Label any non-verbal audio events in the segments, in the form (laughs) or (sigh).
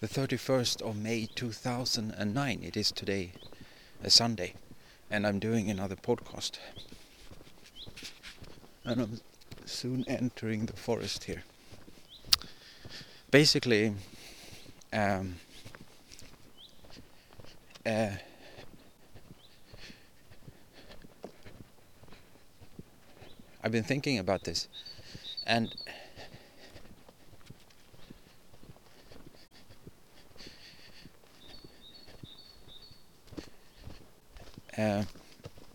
the 31st of May 2009. It is today a Sunday, and I'm doing another podcast. And I'm soon entering the forest here. Basically, um, uh, I've been thinking about this, and uh,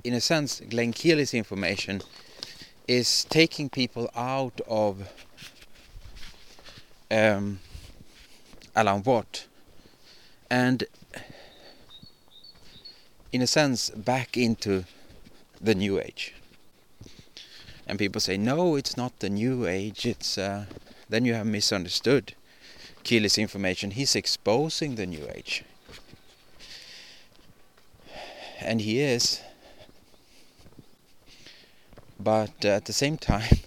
in a sense, Glenn Keely's information is taking people out of um, Alan Watt and, in a sense, back into the New Age. And people say, no, it's not the New Age. It's uh, then you have misunderstood Keely's information. He's exposing the New Age and he is. But uh, at the same time,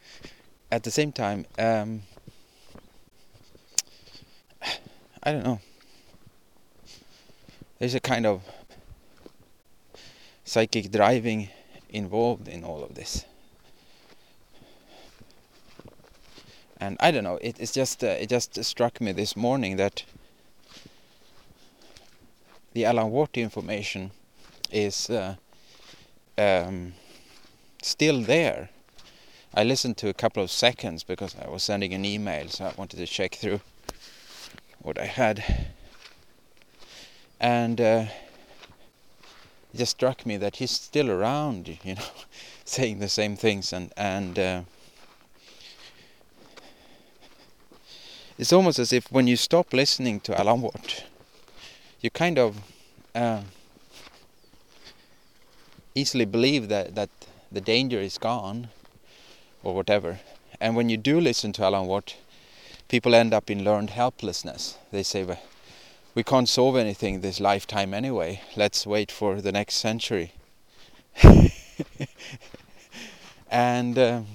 (laughs) at the same time, um, (sighs) I don't know. There's a kind of psychic driving involved in all of this. And I don't know. It, it's just uh, it just struck me this morning that the Alan Watt information is uh, um, still there. I listened to a couple of seconds because I was sending an email, so I wanted to check through what I had. And uh, it just struck me that he's still around, (laughs) you know, saying the same things, and and uh, it's almost as if when you stop listening to Alan Watt, you kind of uh, easily believe that that the danger is gone or whatever. And when you do listen to Alan Watt, people end up in learned helplessness. They say, well, we can't solve anything this lifetime anyway. Let's wait for the next century. (laughs) and um,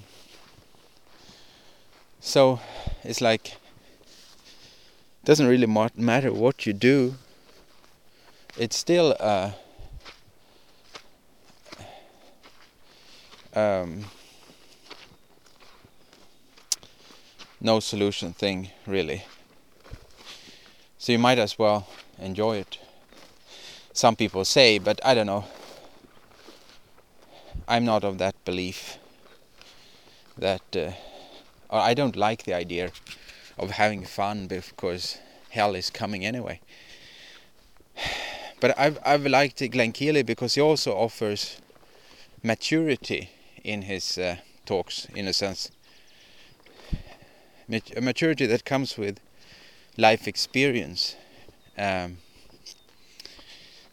so it's like it doesn't really matter what you do. It's still uh, um, no solution thing really. So you might as well enjoy it. Some people say, but I don't know. I'm not of that belief that uh, I don't like the idea of having fun because hell is coming anyway. (sighs) But I've I've liked Glenn Keely because he also offers maturity in his uh, talks, in a sense. a maturity that comes with life experience um,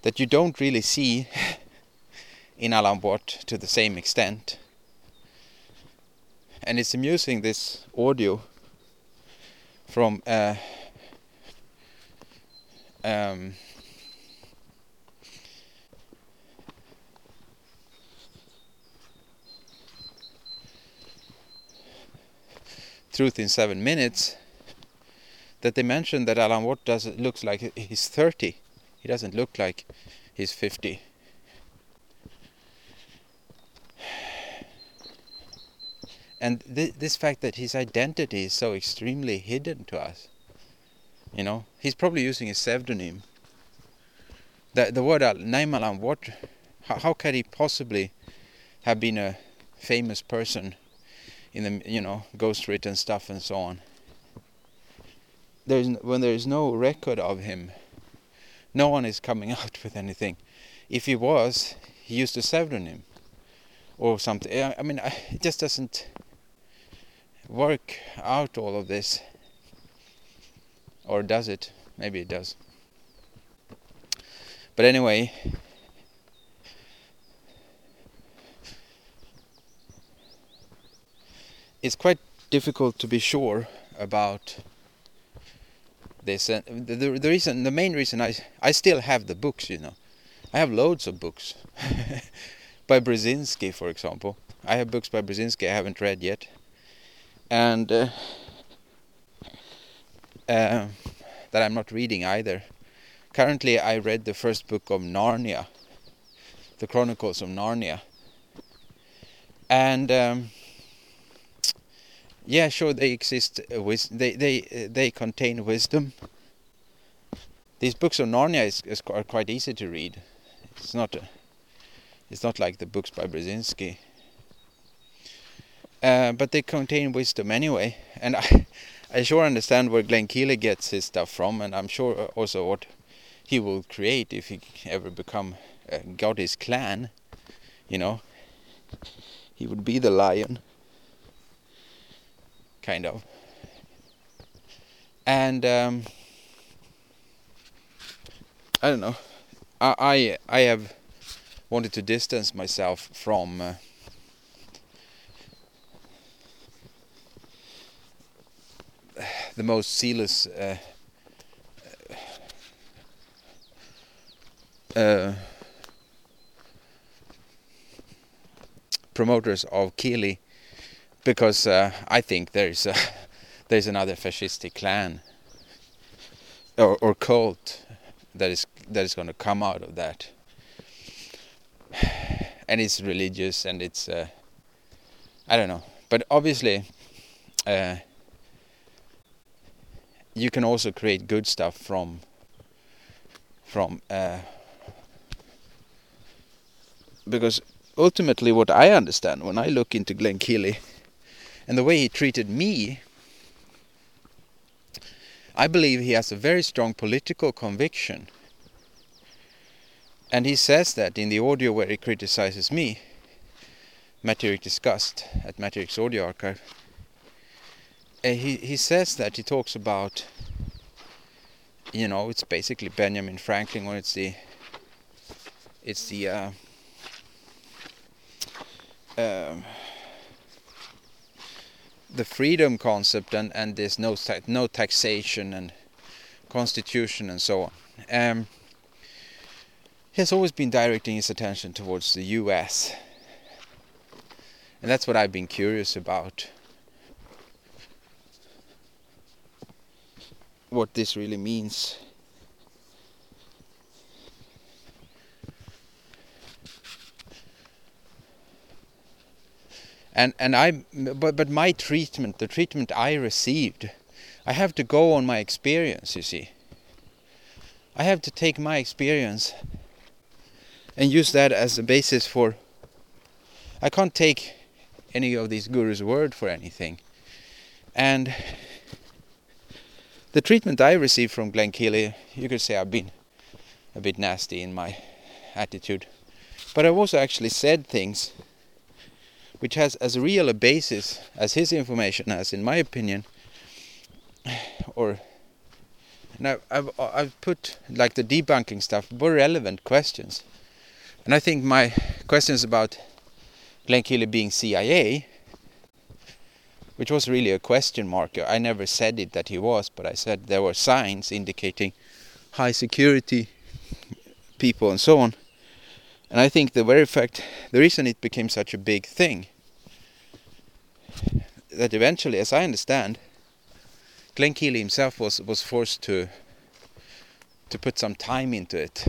that you don't really see (laughs) in Alan Watt to the same extent. And it's amusing this audio from uh, um, Truth in Seven Minutes that they mentioned that Alan Watt does it looks like he's 30. He doesn't look like he's 50. And th this fact that his identity is so extremely hidden to us, you know, he's probably using a pseudonym. The the word name Alan Watt, how, how can he possibly have been a famous person in the you know ghost written stuff and so on. There's when there is no record of him, no one is coming (laughs) out with anything. If he was, he used a pseudonym or something. I mean, it just doesn't work out all of this. Or does it? Maybe it does. But anyway, it's quite difficult to be sure about this. And the, the, reason, the main reason I I still have the books, you know, I have loads of books (laughs) by Brzezinski, for example. I have books by Brzezinski I haven't read yet, and uh, uh, that I'm not reading either. Currently, I read the first book of Narnia, the Chronicles of Narnia, and um, yeah, sure, they exist. Uh, wis- they they uh, they contain wisdom. These books of Narnia is, is are quite easy to read. It's not. A, it's not like the books by Brzezinski. Uh, but they contain wisdom anyway, and I, (laughs) I sure understand where Glenn Keely gets his stuff from, and I'm sure uh, also what he will create if he ever become uh, got his clan. You know, he would be the lion, kind of. And um, I don't know. I I, I have wanted to distance myself from. Uh, the most zealous uh, uh, promoters of Keely because uh, I think there's a, (laughs) there's another fascistic clan or, or cult that is that is going to come out of that. (sighs) And it's religious and it's uh, I don't know. But obviously uh, you can also create good stuff from from uh, because ultimately what I understand when I look into Glenn Keely and the way he treated me I believe he has a very strong political conviction. And he says that in the audio where he criticizes me Matterik Discussed at Matterik's audio archive. He he says that he talks about you know it's basically Benjamin Franklin or it's the it's the uh, um, the freedom concept and and there's no no taxation and constitution and so on. Um, he has always been directing his attention towards the U.S. and that's what I've been curious about. What this really means. And and I but but my treatment the treatment I received I have to go on my experience you see. I have to take my experience and use that as a basis for I can't take any of these gurus word for anything. And the treatment I received from Glenn Keely you could say I've been a bit nasty in my attitude. But I've also actually said things which has as real a basis as his information has, in my opinion. Or now I've I've put like the debunking stuff, more relevant questions, and I think my questions about Glenn Keely being CIA, which was really a question mark. I never said it that he was, but I said there were signs indicating high security people and so on. And I think the very fact, the reason it became such a big thing that eventually, as I understand, Glenn Keely himself was was forced to to put some time into it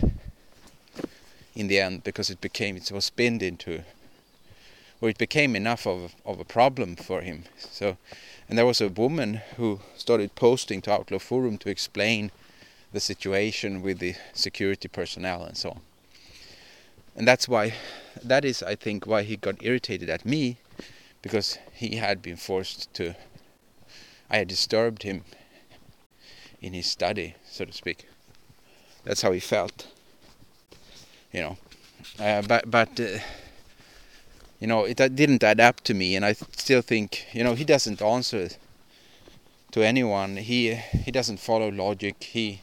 in the end because it became it was spinned into or it became enough of of a problem for him. So and there was a woman who started posting to Outlaw Forum to explain the situation with the security personnel and so on. And that's why that is I think why he got irritated at me because he had been forced to I had disturbed him in his study so to speak. That's how he felt you know. Uh, but but uh, you know it didn't up to me and I still think you know he doesn't answer to anyone. He he doesn't follow logic. He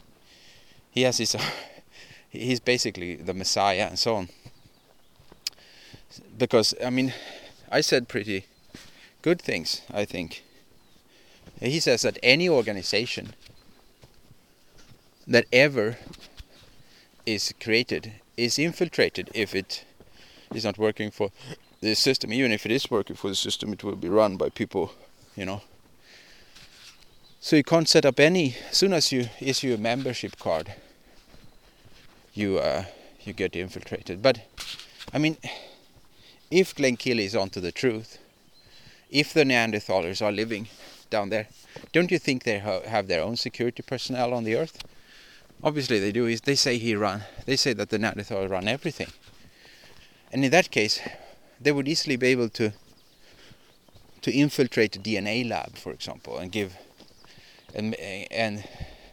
he has his (laughs) he's basically the messiah and so on. Because I mean I said pretty good things, I think. He says that any organization that ever is created is infiltrated if it is not working for the system. Even if it is working for the system, it will be run by people, you know, So you can't set up any. As soon as you issue a membership card, you uh, you get infiltrated. But I mean, if Glenn Keely is onto the truth, if the Neanderthalers are living down there, don't you think they ha have their own security personnel on the Earth? Obviously they do. Is they say he run. They say that the Neanderthals run everything. And in that case, they would easily be able to to infiltrate a DNA lab, for example, and give and, and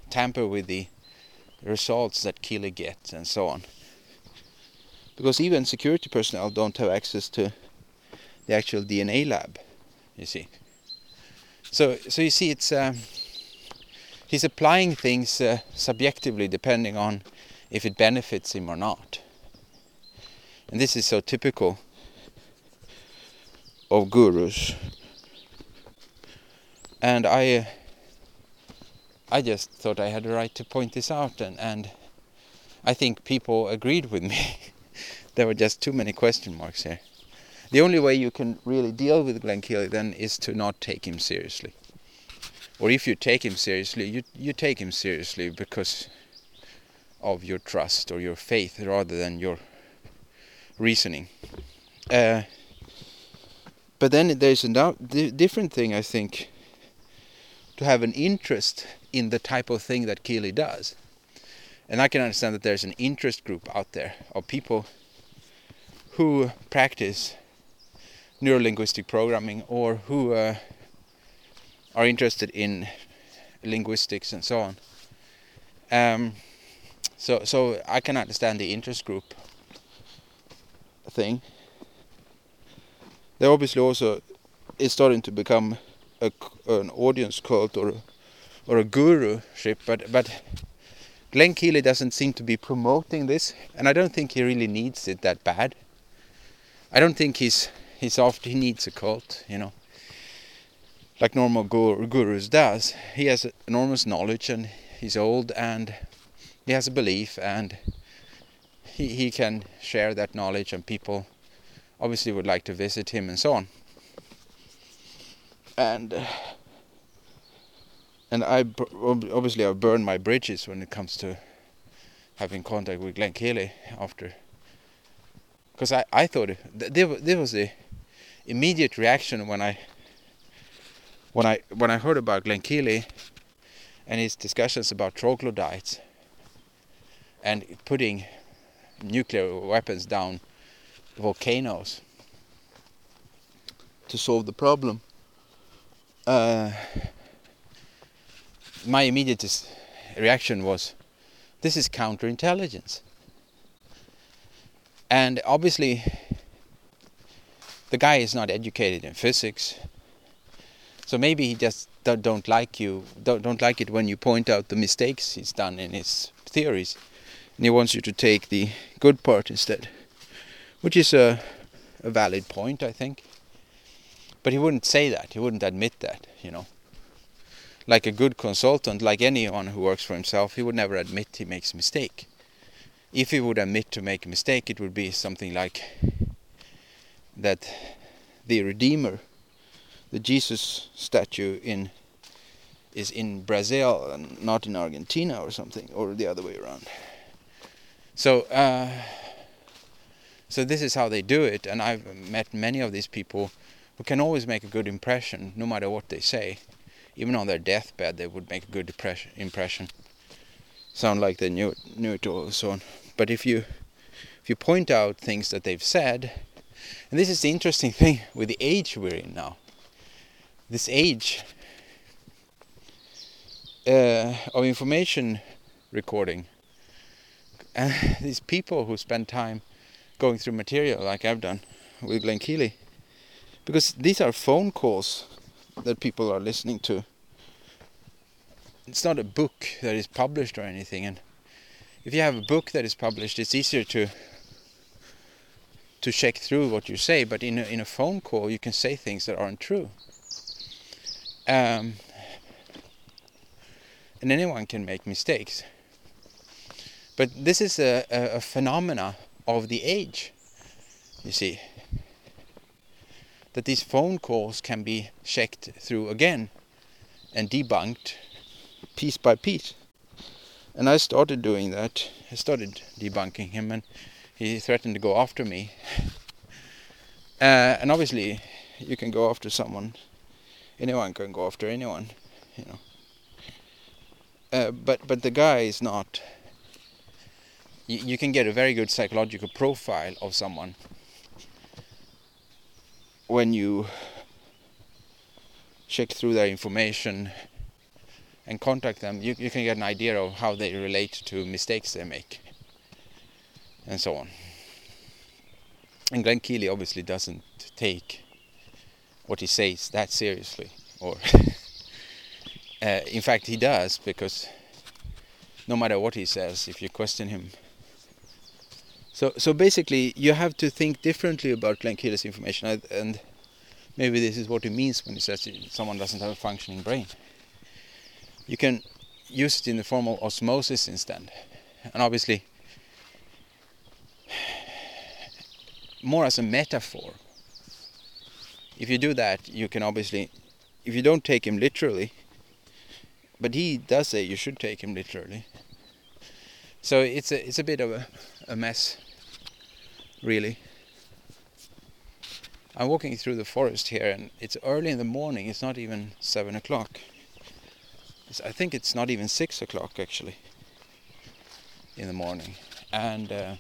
tamper with the results that Keely gets and so on. Because even security personnel don't have access to the actual DNA lab, you see. So, so you see, it's um, he's applying things uh, subjectively depending on if it benefits him or not. And this is so typical of gurus. And I, uh, I just thought I had a right to point this out, and, and I think people agreed with me. (laughs) there were just too many question marks here. The only way you can really deal with Glenn Keely then is to not take him seriously. Or if you take him seriously, you you take him seriously because of your trust or your faith rather than your reasoning. Uh, but then there's a different thing, I think, to have an interest in the type of thing that Keely does. And I can understand that there's an interest group out there of people who practice neurolinguistic programming or who uh, are interested in linguistics and so on. Um, so, so I can understand the interest group thing. There obviously also is starting to become a, an audience cult or or a guru ship, but but Glenn Keely doesn't seem to be promoting this, and I don't think he really needs it that bad. I don't think he's he's after he needs a cult, you know, like normal gurus does. He has enormous knowledge, and he's old, and he has a belief, and he he can share that knowledge, and people obviously would like to visit him and so on. And and I obviously I've burned my bridges when it comes to having contact with Glenn Keely after because I, I thought there, there was a immediate reaction when I when I when I heard about Glenn Keely and his discussions about troglodytes and putting nuclear weapons down volcanoes to solve the problem. Uh, my immediate reaction was, this is counterintelligence. And obviously, the guy is not educated in physics, so maybe he just don't like you, don't, don't like it when you point out the mistakes he's done in his theories, and he wants you to take the good part instead, which is a, a valid point, I think. But he wouldn't say that. He wouldn't admit that, you know like a good consultant, like anyone who works for himself, he would never admit he makes a mistake. If he would admit to make a mistake, it would be something like that the Redeemer, the Jesus statue in is in Brazil and not in Argentina or something, or the other way around. So, uh, so this is how they do it, and I've met many of these people who can always make a good impression, no matter what they say even on their deathbed, they would make a good impression. Sound like they knew, knew it all and so on. But if you if you point out things that they've said, and this is the interesting thing with the age we're in now. This age uh, of information recording, and (laughs) these people who spend time going through material like I've done with Glenn Keely, because these are phone calls that people are listening to. It's not a book that is published or anything, and if you have a book that is published, it's easier to to check through what you say. But in a, in a phone call, you can say things that aren't true, um, and anyone can make mistakes. But this is a, a, a phenomena of the age. You see, that these phone calls can be checked through again and debunked piece by piece. And I started doing that. I started debunking him, and he threatened to go after me. Uh, and obviously, you can go after someone. Anyone can go after anyone, you know. Uh, but but the guy is not. You, you can get a very good psychological profile of someone when you check through their information and contact them, you, you can get an idea of how they relate to mistakes they make and so on. And Glenn Keely obviously doesn't take what he says that seriously, or (laughs) uh, in fact he does because no matter what he says, if you question him. So so basically, you have to think differently about Glenn Keely's information, and maybe this is what he means when he says someone doesn't have a functioning brain. You can use it in the form of osmosis instead, and obviously more as a metaphor. If you do that, you can obviously, if you don't take him literally, but he does say you should take him literally. So it's a it's a bit of a, a mess, really. I'm walking through the forest here, and it's early in the morning. It's not even seven o'clock. I think it's not even six o'clock actually in the morning, and. Uh,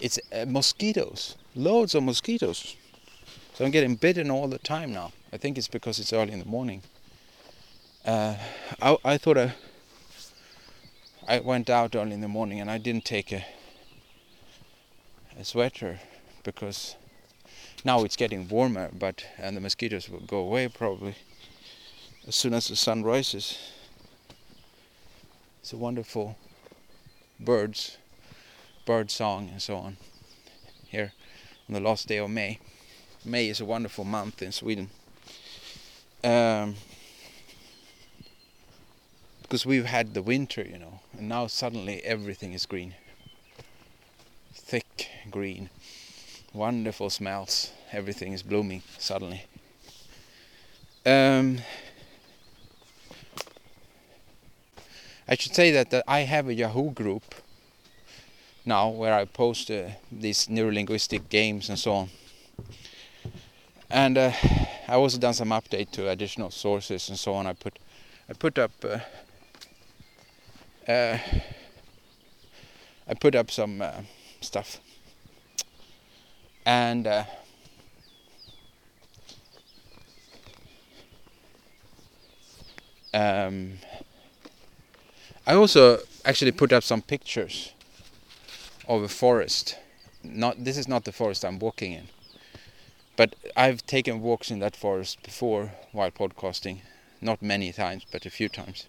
it's uh, mosquitoes, loads of mosquitoes. So I'm getting bitten all the time now. I think it's because it's early in the morning. Uh, I, I thought I, I went out early in the morning and I didn't take a, a sweater because now it's getting warmer, but and the mosquitoes will go away probably as soon as the sun rises. It's a wonderful birds bird song and so on here on the last day of May. May is a wonderful month in Sweden. Um, because we've had the winter, you know, and now suddenly everything is green. Thick green. Wonderful smells. Everything is blooming suddenly. Um, I should say that, that I have a Yahoo group now where I post uh, these neurolinguistic games and so on. And uh, I also done some update to additional sources and so on. I put I put up uh, uh I put up some uh, stuff and uh, um, I also actually put up some pictures of a forest. Not this is not the forest I'm walking in, but I've taken walks in that forest before while podcasting. Not many times, but a few times.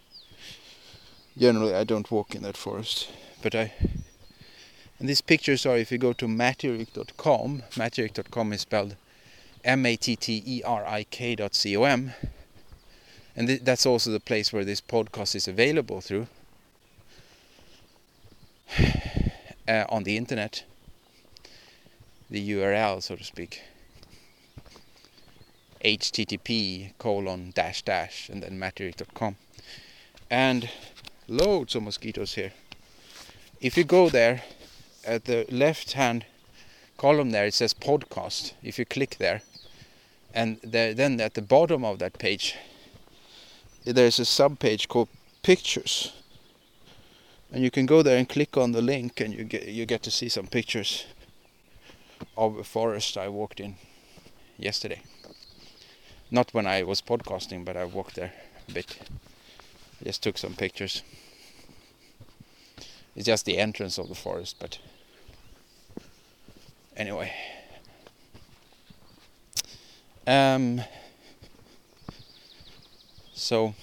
Generally, I don't walk in that forest, but I. And these pictures are if you go to matterik.com. Matterik.com is spelled M-A-T-T-E-R-I-K.com, and th that's also the place where this podcast is available through uh, on the internet, the URL, so to speak, http colon dash dash and then matterik.com. And loads of mosquitoes here. If you go there, at the left hand column there, it says podcast. If you click there, and there, then at the bottom of that page, there's a sub page called pictures and you can go there and click on the link and you get you get to see some pictures of a forest I walked in yesterday. Not when I was podcasting but I walked there a bit. Just took some pictures. It's just the entrance of the forest but anyway. Um so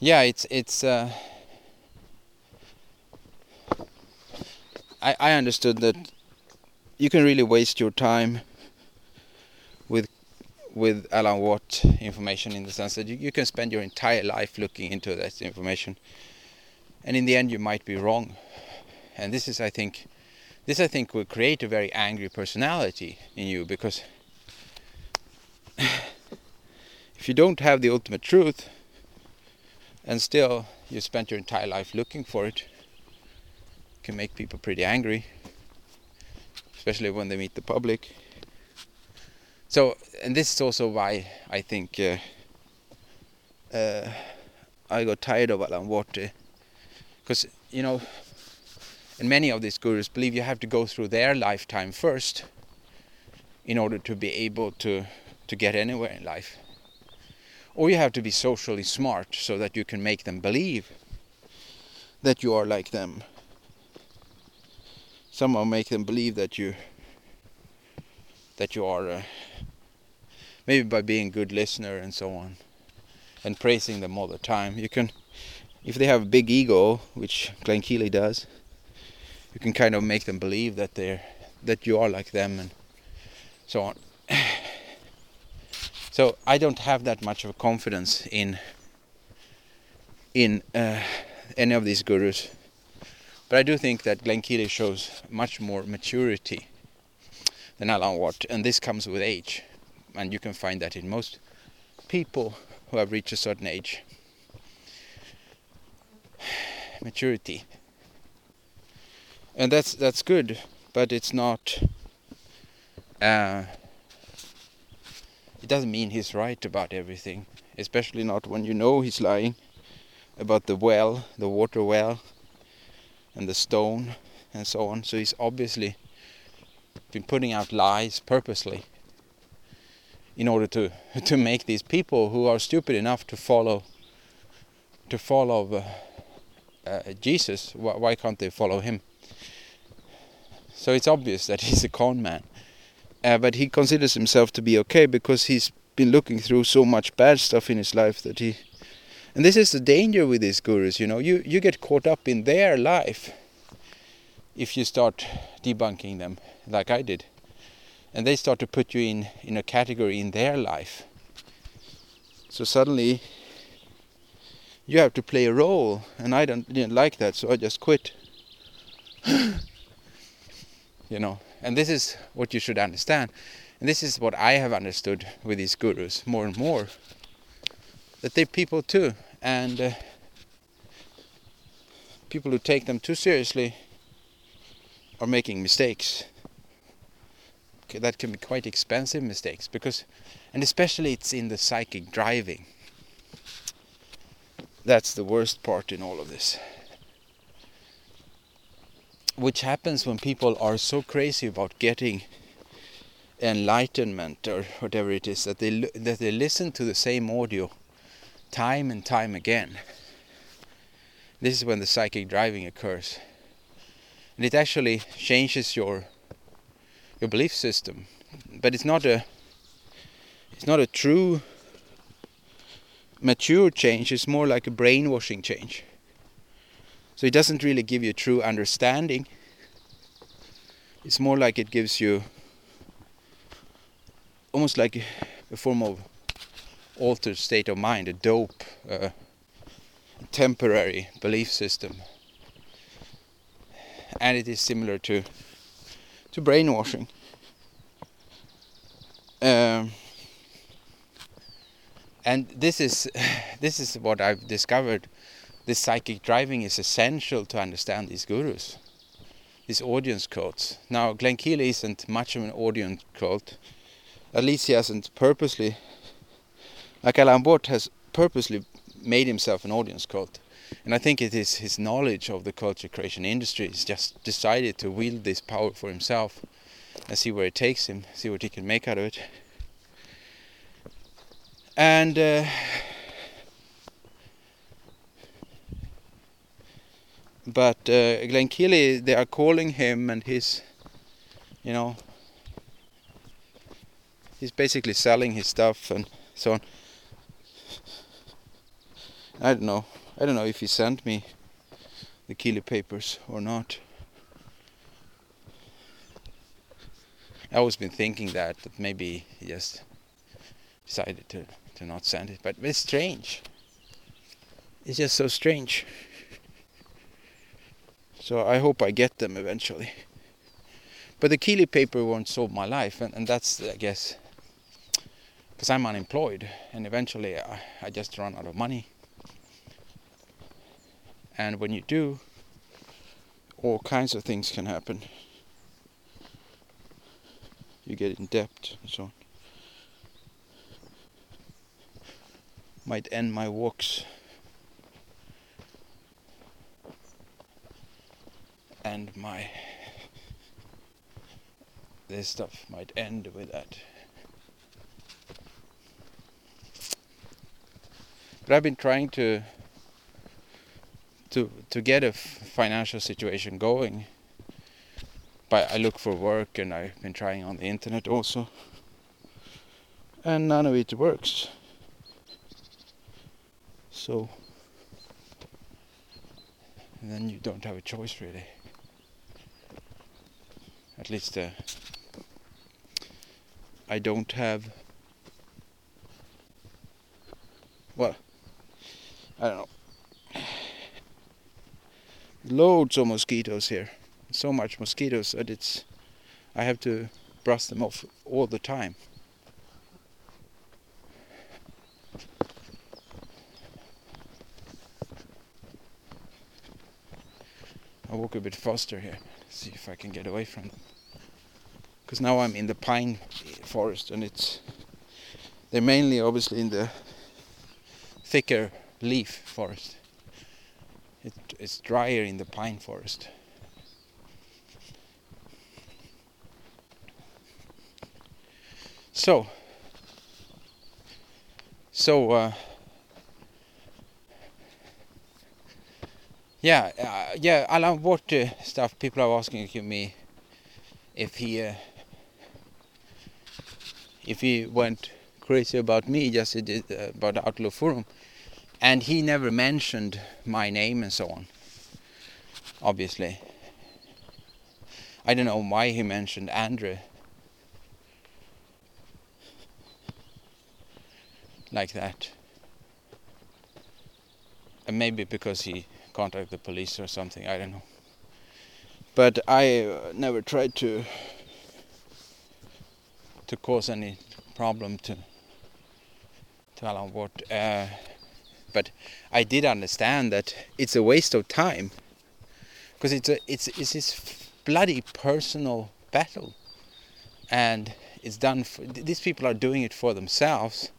yeah, it's it's. Uh, I I understood that you can really waste your time with with Alan Watt information in the sense that you, you can spend your entire life looking into that information, and in the end you might be wrong. And this is, I think, this I think will create a very angry personality in you because (sighs) if you don't have the ultimate truth and still you spent your entire life looking for it, it can make people pretty angry, especially when they meet the public. So, and this is also why I think uh, uh, I got tired of Alan Watt, because you know, and many of these gurus believe you have to go through their lifetime first in order to be able to to get anywhere in life. Or you have to be socially smart so that you can make them believe that you are like them. Somehow make them believe that you that you are uh, maybe by being a good listener and so on and praising them all the time you can if they have a big ego which Glenn Keely does you can kind of make them believe that they're that you are like them and so on (clears throat) so I don't have that much of a confidence in in uh, any of these gurus but I do think that Glenn Keely shows much more maturity than Alan Watt and this comes with age and you can find that in most people who have reached a certain age. (sighs) Maturity. And that's that's good, but it's not uh, it doesn't mean he's right about everything, especially not when you know he's lying about the well, the water well, and the stone, and so on. So he's obviously been putting out lies purposely in order to (laughs) to make these people who are stupid enough to follow to follow uh, uh, Jesus why, why can't they follow him so it's obvious that (laughs) he's a con man uh, but he considers himself to be okay because he's been looking through so much bad stuff in his life that he and this is the danger with these gurus you know. You you get caught up in their life if you start debunking them like I did. And they start to put you in in a category in their life. So suddenly you have to play a role and I don't didn't like that so I just quit. (laughs) You know and this is what you should understand. And this is what I have understood with these gurus more and more that they're people too. And uh, people who take them too seriously are making mistakes. That can be quite expensive mistakes because and especially it's in the psychic driving. That's the worst part in all of this which happens when people are so crazy about getting enlightenment or whatever it is that they that they listen to the same audio time and time again. This is when the psychic driving occurs. And it actually changes your your belief system. But it's not a it's not a true mature change. It's more like a brainwashing change so it doesn't really give you true understanding it's more like it gives you almost like a form of altered state of mind a dope uh, temporary belief system and it is similar to to brainwashing. Um, and this is (laughs) this is what I've discovered. This psychic driving is essential to understand these gurus, these audience cults. Now, Glenn Keely isn't much of an audience cult. At least he hasn't purposely, like Alan Watt has purposely made himself an audience cult. And I think it is his knowledge of the culture creation industry. He's just decided to wield this power for himself and see where it takes him, see what he can make out of it. And uh, but uh, Glenn Keely, they are calling him and he's, you know, he's basically selling his stuff and so on. I don't know. I don't know if he sent me the Keely papers or not. I always been thinking that, that maybe he just decided to, to not send it. But it's strange. It's just so strange. So I hope I get them eventually. But the Keely paper won't solve my life, and, and that's, I guess, because I'm unemployed and eventually I, I just run out of money. And when you do, all kinds of things can happen. You get in debt and so on. Might end my walks. And my this stuff might end with that. But I've been trying to to to get a financial situation going. But I look for work and I've been trying on the internet also. And none of it works. So then you don't have a choice really. At least uh, I don't have well I don't know. Loads of mosquitoes here. So much mosquitoes that it's I have to brush them off all the time. I'll walk a bit faster here, see if I can get away from them. Because now I'm in the pine forest and it's they're mainly obviously in the thicker leaf forest. It, it's drier in the pine forest. So, so uh, yeah, uh, yeah, Alan Watt uh, stuff. People are asking me if he uh, if he went crazy about me, just uh, about Outlaw Forum. And he never mentioned my name and so on obviously. I don't know why he mentioned Andrew. Like that. And maybe because he contacted the police or something I don't know but I uh, never tried to to cause any problem to to Alan Watt uh, but I did understand that it's a waste of time because it's a it's it's this bloody personal battle, and it's done. For, these people are doing it for themselves,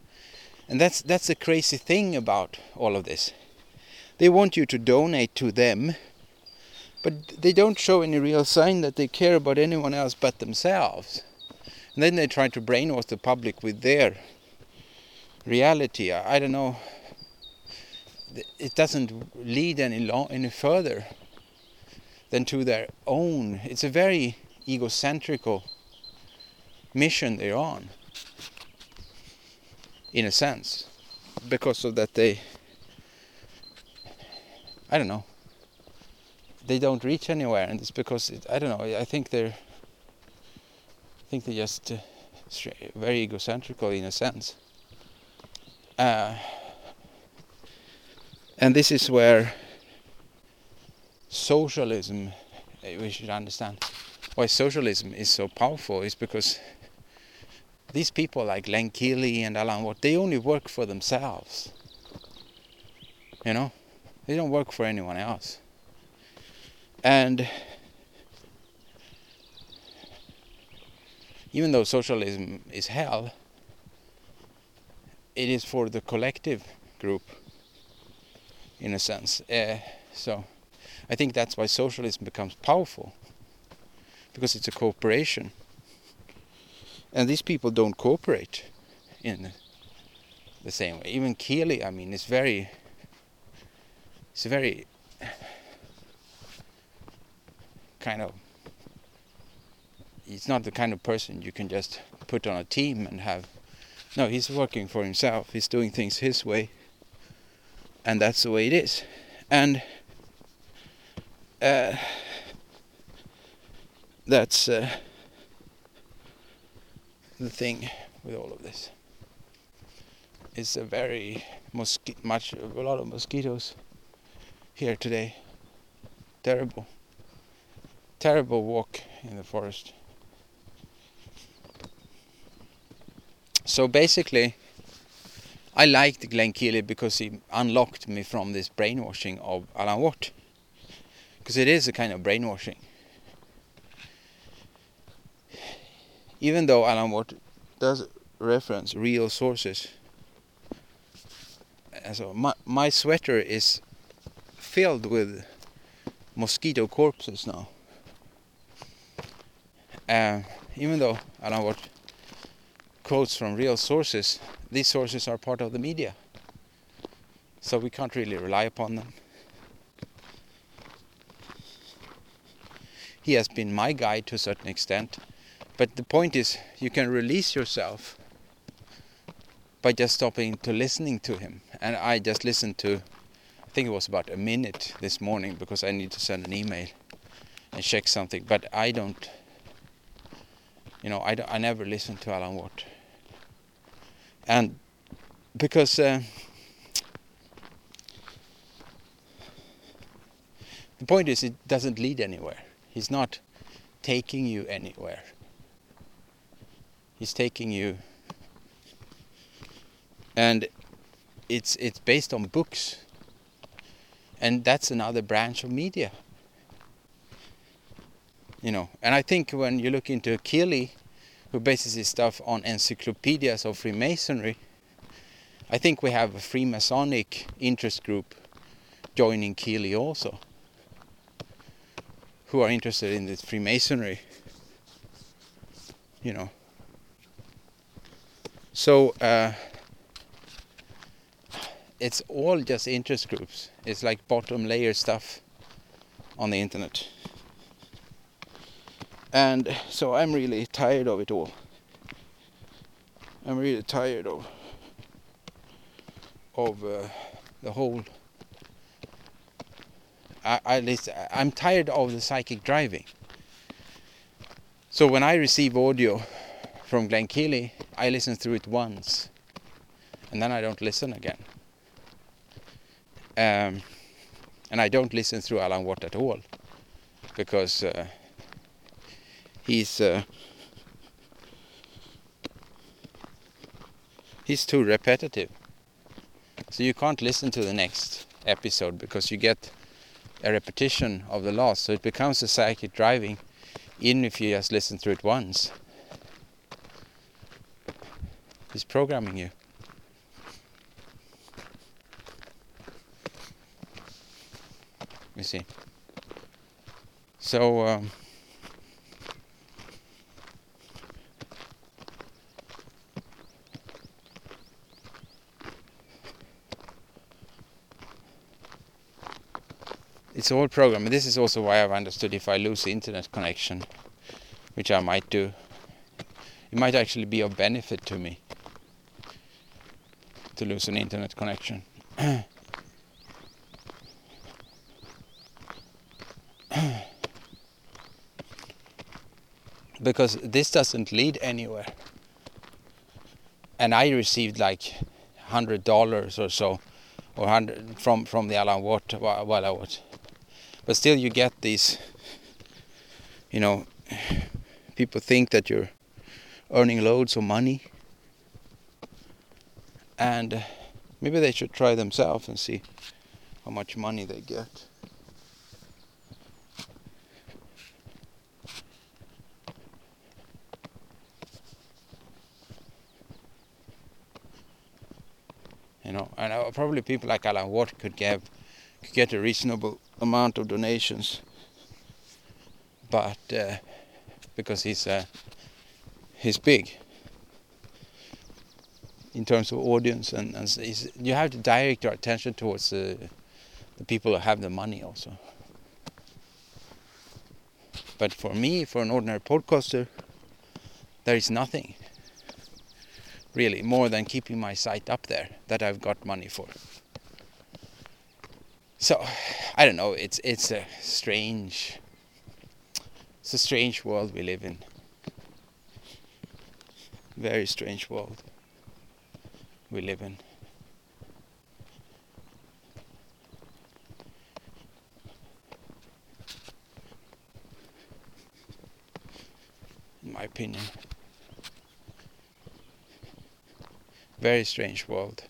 and that's that's the crazy thing about all of this. They want you to donate to them, but they don't show any real sign that they care about anyone else but themselves. And then they try to brainwash the public with their reality. I, I don't know it doesn't lead any long any further than to their own. It's a very egocentrical mission they're on, in a sense, because of that they. I don't know. They don't reach anywhere, and it's because it, I don't know. I think they're. I think they're just uh, very egocentrical in a sense. Uh, and this is where socialism, eh, we should understand why socialism is so powerful is because these people like Glenn Keely and Alan Watt, they only work for themselves. You know? They don't work for anyone else. And even though socialism is hell, it is for the collective group in a sense. Uh, so I think that's why socialism becomes powerful because it's a cooperation. And these people don't cooperate in the same way. Even Keely, I mean, it's very, it's a very kind of, he's not the kind of person you can just put on a team and have. No, he's working for himself. He's doing things his way and that's the way it is. And uh, that's uh, the thing with all of this. It's a very mosqui- much a lot of mosquitoes here today. Terrible, terrible walk in the forest. so basically, I liked Glenn Keely because he unlocked me from this brainwashing of Alan Watt. Because it is a kind of brainwashing. Even though Alan Watt does reference real sources. So my, my sweater is filled with mosquito corpses now. Uh, even though I don't Watt quotes from real sources, these sources are part of the media. So we can't really rely upon them. He has been my guide to a certain extent, but the point is you can release yourself by just stopping to listening to him. And I just listened to, I think it was about a minute this morning because I need to send an email and check something. But I don't, you know, I, I never listen to Alan Watt. And because uh, the point is it doesn't lead anywhere. He's not taking you anywhere. He's taking you and it's it's based on books and that's another branch of media you know and i think when you look into Keely who bases his stuff on encyclopedias of Freemasonry. I think we have a Freemasonic interest group joining Keely also, who are interested in this Freemasonry, you know. So uh, it's all just interest groups. It's like bottom layer stuff on the internet and so I'm really tired of it all. I'm really tired of of uh, the whole. I, I least I'm tired of the psychic driving. So when I receive audio from Glenn Keely, I listen through it once, and then I don't listen again. Um, and I don't listen through Alan Watt at all, because. Uh, he's uh, he's too repetitive. So you can't listen to the next episode because you get a repetition of the last. So it becomes a psychic driving, even if you just listen through it once. He's programming you. You see. So. Um, it's all programmed. This is also why I've understood if I lose the internet connection, which I might do, it might actually be of benefit to me to lose an internet connection. (clears throat) because this doesn't lead anywhere. And I received like hundred dollars or so, or hundred from from the Alan Watt while I was but still you get these you know people think that you're earning loads of money and uh, maybe they should try themselves and see how much money they get you know and uh, probably people like Alan Watt could give could get a reasonable amount of donations. But uh, because he's uh, he's big in terms of audience and, and you have to direct your attention towards the people who have the money also. But for me for an ordinary podcaster there is nothing really more than keeping my site up there that I've got money for so I don't know. It's it's a strange. It's a strange world we live in. Very strange world we live in. In my opinion. Very strange world.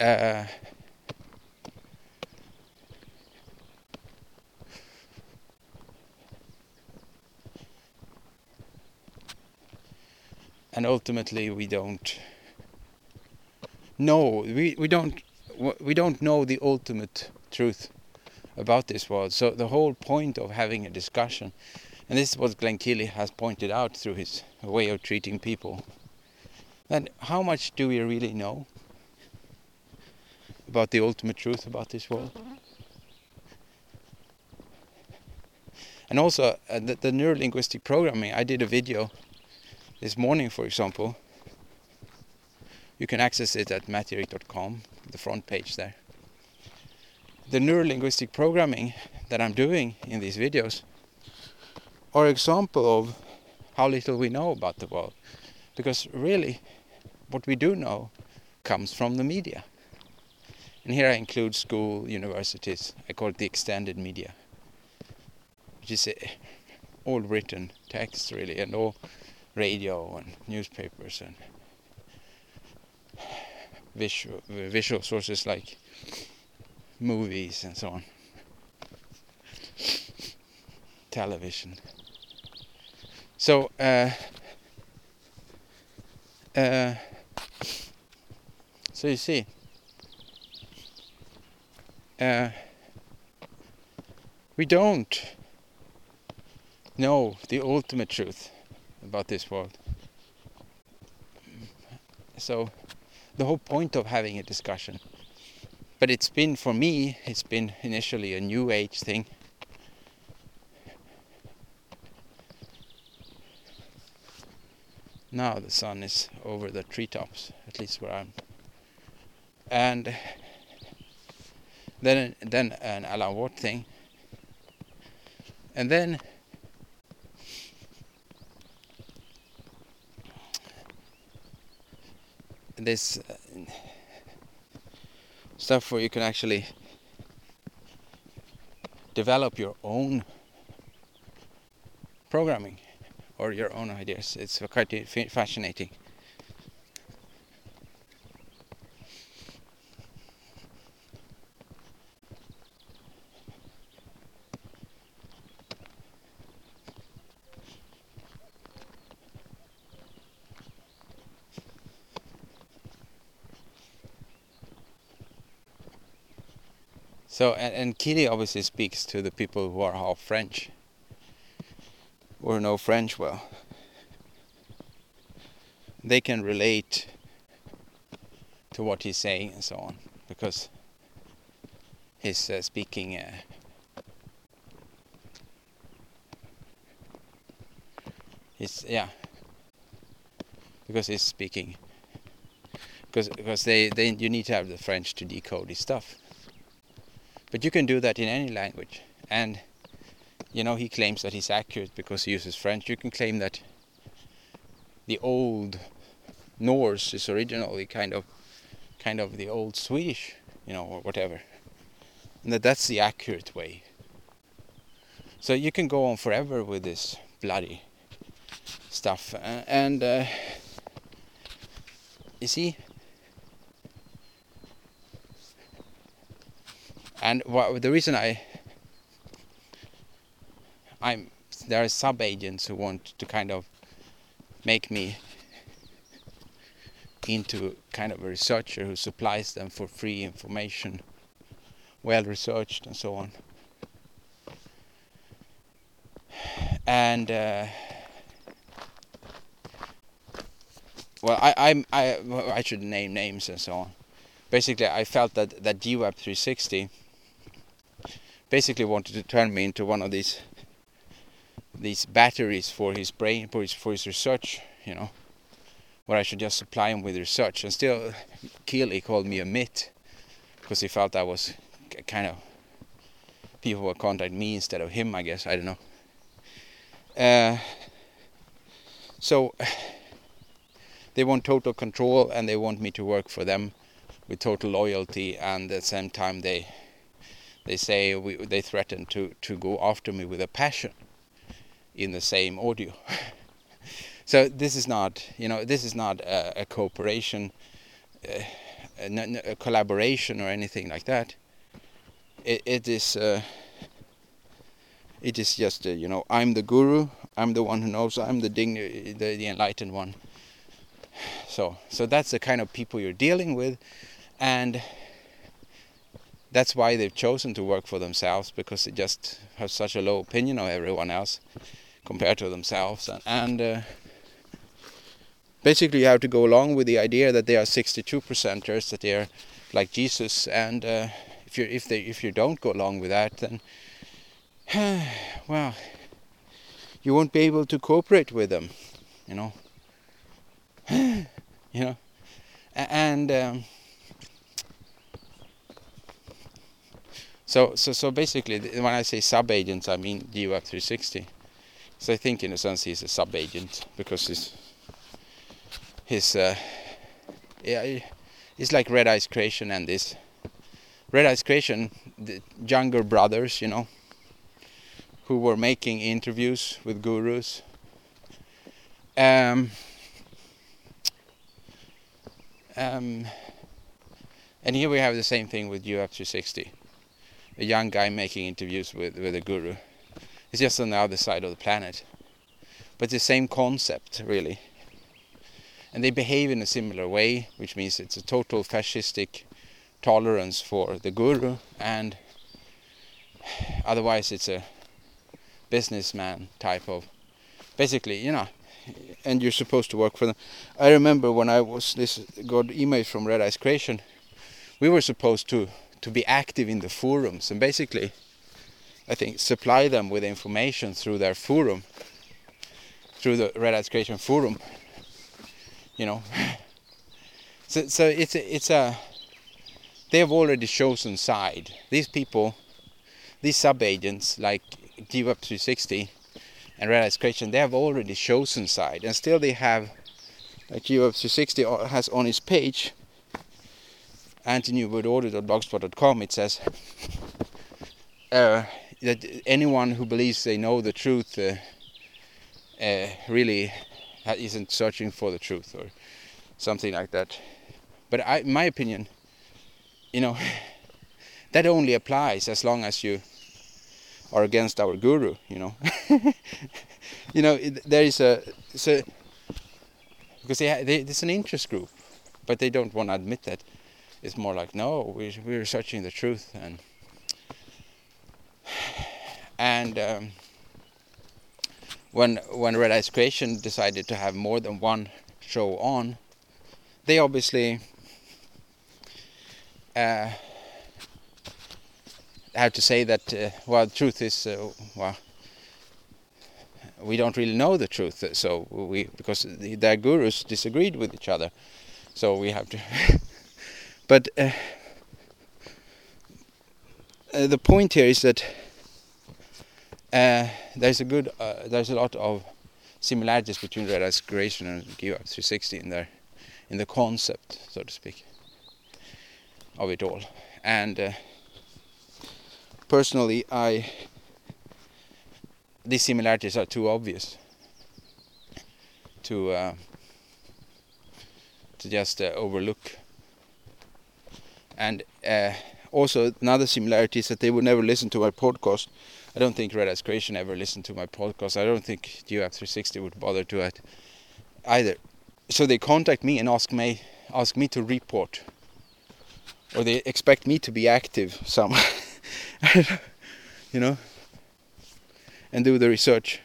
Uh, and ultimately we don't know we, we don't we don't know the ultimate truth about this world so the whole point of having a discussion and this is what Glenn Keely has pointed out through his way of treating people then how much do we really know about the ultimate truth about this world and also uh, the, the neurolinguistic programming I did a video this morning, for example, you can access it at matterik.com, the front page there. The neurolinguistic programming that I'm doing in these videos are example of how little we know about the world. Because really, what we do know comes from the media. And here I include school, universities, I call it the extended media, which is all written text really, and all radio and newspapers and visual visual sources like movies and so on. Television. So uh, uh, so you see uh, we don't know the ultimate truth about this world. So the whole point of having a discussion. But it's been for me, it's been initially a new age thing. Now the sun is over the treetops, at least where I'm. And then then an Alan Watt thing. And then this uh, stuff where you can actually develop your own programming or your own ideas. It's quite fascinating. So, and, and Keely obviously speaks to the people who are half French or know French well. They can relate to what he's saying and so on because he's uh, speaking uh, he's yeah because he's speaking because because they, they you need to have the French to decode his stuff but you can do that in any language. And, you know, he claims that he's accurate because he uses French. You can claim that the old Norse is originally kind of, kind of the old Swedish, you know, or whatever. And that that's the accurate way. So you can go on forever with this bloody stuff. Uh, and, uh, you see, and what, the reason I I'm there are sub agents who want to kind of make me into kind of a researcher who supplies them for free information well researched and so on. And uh, well I I'm I I should name names and so on. Basically I felt that that GWAP 360 basically wanted to turn me into one of these these batteries for his brain for his for his research you know. Where I should just supply him with research. And still Keely called me a myth because he felt I was kind of people would contact me instead of him I guess. I don't know. Uh, so (sighs) they want total control and they want me to work for them with total loyalty. And at the same time they they say we, they threaten to to go after me with a passion in the same audio (laughs) so this is not, you know, this is not a, a cooperation, uh, a, a, collaboration or anything like that. It, it is, uh, it is just, uh, you know, I'm the guru. I'm the one who knows. I'm the, digni- the the enlightened one. (sighs) So, so that's the kind of people you're dealing with, and that's why they've chosen to work for themselves because they just have such a low opinion of everyone else compared to themselves, and, and uh, basically you have to go along with the idea that they are 62 percenters, that they are like Jesus, and uh, if you if they if you don't go along with that, then (sighs) well, you won't be able to cooperate with them, you know. (sighs) you know, and um, so so so basically, when I say sub agents, I mean GUF 360. So I think, in a sense, he's a sub agent because his his uh, yeah, it's like Red Ice Creation and this Red Ice Creation, the younger brothers, you know, who were making interviews with gurus. Um, um, and here we have the same thing with GUF 360. A young guy making interviews with, with a guru. It's just on the other side of the planet. But the same concept, really. And they behave in a similar way, which means it's a total fascistic tolerance for the guru, and otherwise it's a businessman type of. Basically, you know, and you're supposed to work for them. I remember when I was this got emails from Red Ice Creation, we were supposed to to be active in the forums and basically, I think supply them with information through their forum, through the Red Ice Creation forum. You know, (laughs) so so it's a, it's a they have already chosen side. These people, these sub agents like GUF 360 and Red Ice Creation, they have already chosen side, and still they have, like GUF 360 has on his page, antinewworldorder.blogspot.com, it says uh, that anyone who believes they know the truth uh, uh, really isn't searching for the truth or something like that. But I, my opinion, you know, (laughs) that only applies as long as you are against our guru, you know. (laughs) you know, there is a so because they, they there's an interest group, but they don't want to admit that. It's more like no, we we're searching the truth and and um, when when Red Ice Creation decided to have more than one show on, they obviously. Uh, have to say that uh, well, the truth is uh, well, we don't really know the truth. So we because the, their gurus disagreed with each other, so we have to. (laughs) but uh, uh, the point here is that uh, there's a good uh, there's a lot of similarities between Red Ice Creation and GUF 360 in there, in the concept, so to speak, of it all, and personally, I these similarities are too obvious to uh, to just uh, overlook. And uh, also another similarity is that they would never listen to my podcast. I don't think Red Ice Creation ever listened to my podcast. I don't think GUF 360 would bother to it either. So they contact me and ask me ask me to report, or they expect me to be active some. (laughs) you know, and do the research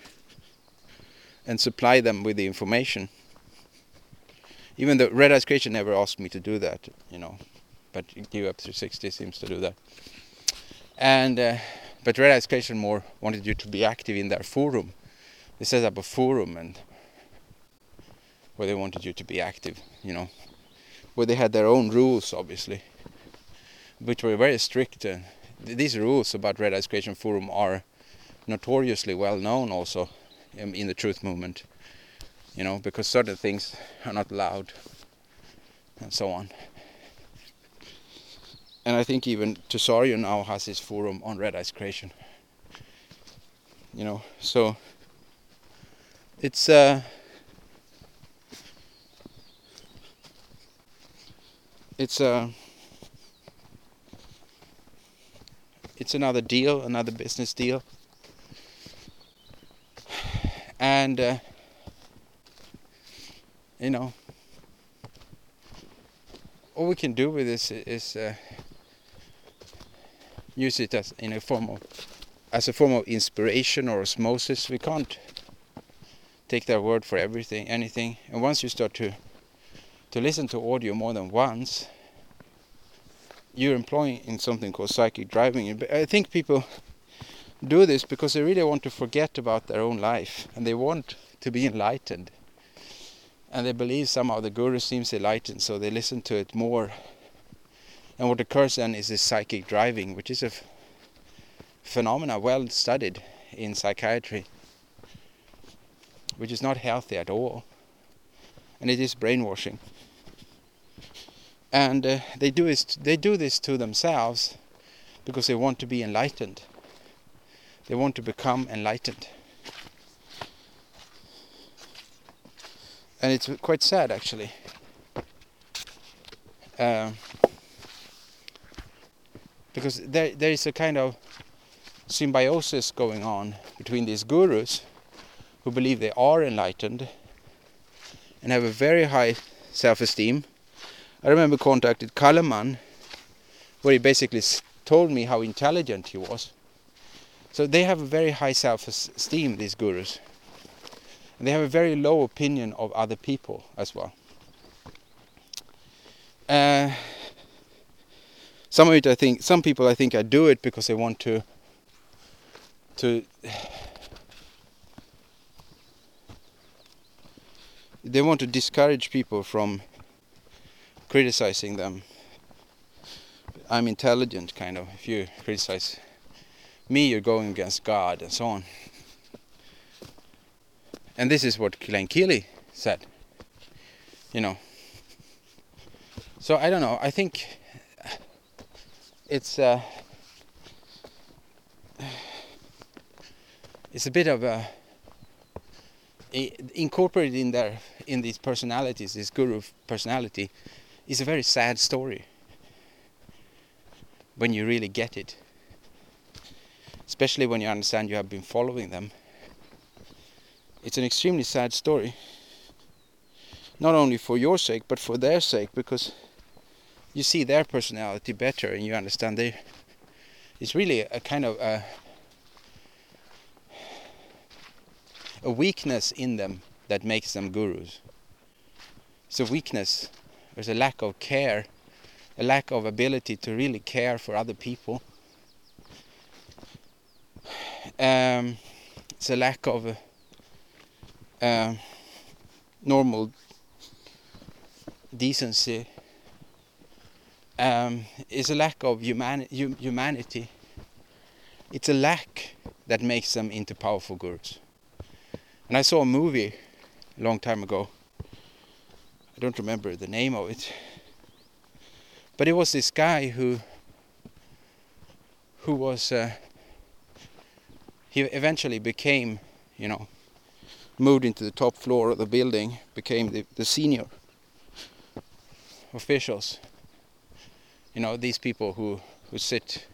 and supply them with the information. Even though Red Ice Creation never asked me to do that, you know, but GUF 360 seems to do that. And uh, but Red Ice Creation more wanted you to be active in their forum. They set up a forum and where they wanted you to be active, you know, where they had their own rules, obviously, which were very strict. These rules about Red Ice Creation Forum are notoriously well known also in, in, the truth movement. You know, because certain things are not allowed and so on. And I think even Tsarion now has his forum on red ice creation. You know, so it's uh it's uh it's another deal, another business deal. And uh, you know all we can do with this is uh, use it as in a form of as a form of inspiration or osmosis. We can't take their word for everything, anything. And once you start to to listen to audio more than once, you're employing in something called psychic driving. I think people do this because they really want to forget about their own life and they want to be enlightened. And they believe somehow the guru seems enlightened, so they listen to it more. And what occurs then is this psychic driving, which is a phenomena well studied in psychiatry, which is not healthy at all. And it is brainwashing. And uh, they do this they do this to themselves because they want to be enlightened. They want to become enlightened. And it's quite sad actually. Uh, because there there is a kind of symbiosis going on between these gurus who believe they are enlightened and have a very high self-esteem I remember contacted Calleman, where he basically told me how intelligent he was. So they have a very high self-esteem, these gurus. And they have a very low opinion of other people as well. Uh, some of it, I think, some people, I think, I do it because they want to, to, they want to discourage people from criticizing them. I'm intelligent, kind of. If you criticize me, you're going against God and so on. And this is what Glenn said. You know. So I don't know. I think it's uh, it's a bit of a incorporated in there in these personalities, this guru personality is a very sad story when you really get it. Especially when you understand you have been following them. It's an extremely sad story. Not only for your sake, but for their sake, because you see their personality better and you understand they it's really a kind of a, a weakness in them that makes them gurus. It's a weakness there's a lack of care, a lack of ability to really care for other people. Um, it's a lack of uh, normal decency. Um, it's a lack of humani humanity. It's a lack that makes them into powerful gurus. And I saw a movie a long time ago I don't remember the name of it. But it was this guy who who was uh, he eventually became, you know, moved into the top floor of the building, became the, the senior officials. You know, these people who who sit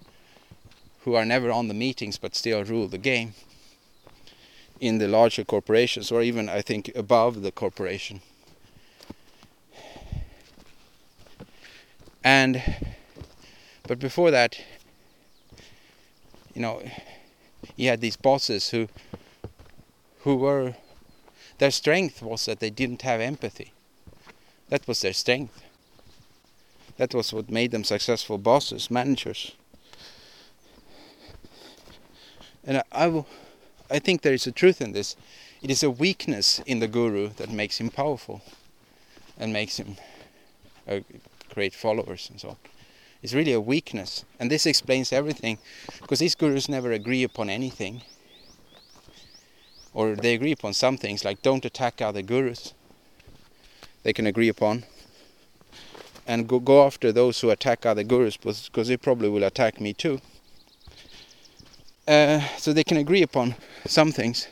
who are never on the meetings but still rule the game in the larger corporations or even I think above the corporation. and but before that you know he had these bosses who who were their strength was that they didn't have empathy that was their strength that was what made them successful bosses managers and I, I, I think there is a truth in this it is a weakness in the guru that makes him powerful and makes him a create followers and so on. It's really a weakness. And this explains everything. Because these gurus never agree upon anything. Or they agree upon some things, like don't attack other gurus. They can agree upon. And go, go after those who attack other gurus, because they probably will attack me too. Uh, so they can agree upon some things.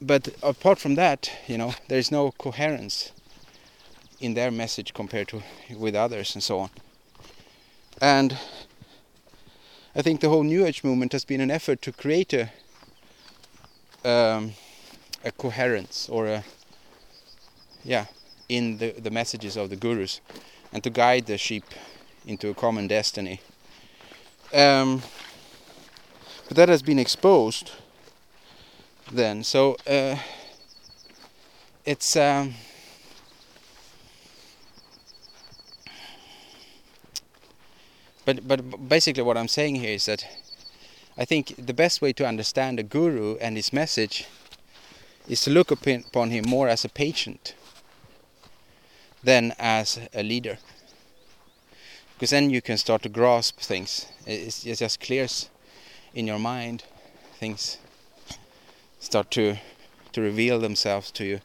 But apart from that, you know, there is no coherence in their message compared to with others and so on. And I think the whole New Age movement has been an effort to create a um, a coherence or a yeah in the the messages of the gurus and to guide the sheep into a common destiny. Um, but that has been exposed then, so uh, it's. Um, but but basically what I'm saying here is that I think the best way to understand a guru and his message is to look upon him more as a patient than as a leader. Because then you can start to grasp things. It, it just clears in your mind. Things start to to reveal themselves to you.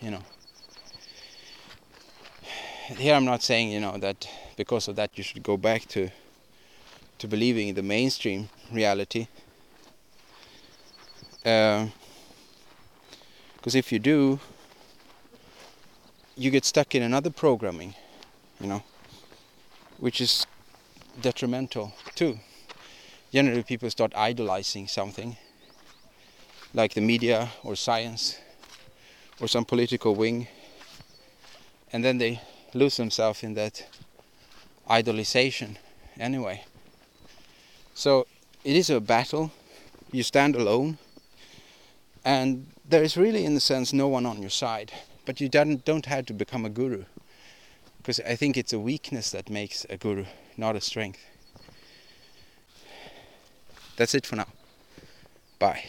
You know. Here I'm not saying, you know, that because of that you should go back to to believing in the mainstream reality. Because uh, if you do, you get stuck in another programming, you know, which is detrimental too. Generally, people start idolizing something, like the media or science or some political wing, and then they lose themselves in that idolization anyway. So it is a battle. You stand alone, and there is really, in a sense, no one on your side. But you don't don't have to become a guru, because I think it's a weakness that makes a guru, not a strength. That's it for now. Bye.